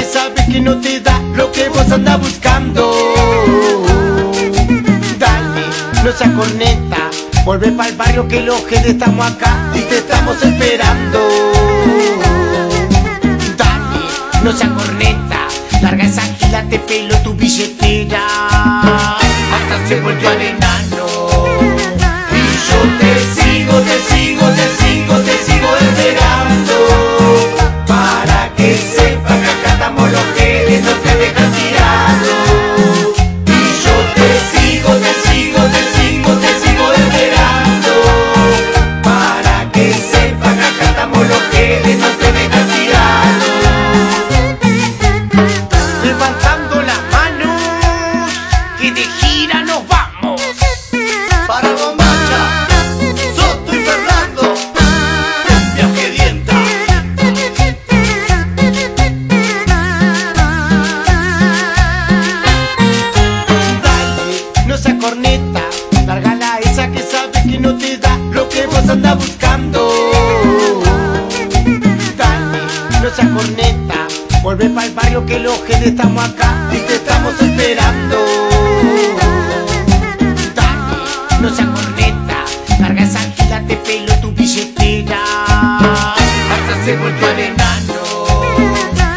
que sabe que no te da lo que vos andas buscando. Dale, no seas corneta, vuelve pa'l barrio que los que estamos acá y te estamos esperando. Dale, no seas corneta, larga esa gila, te pelo tu billetera. Hasta se volvió al no seas corneta, vuelve pa'l barrio que los que estamos acá y te estamos esperando. No seas corneta, larga esa gila, te pelo tu billetera. Hasta se volvió enano.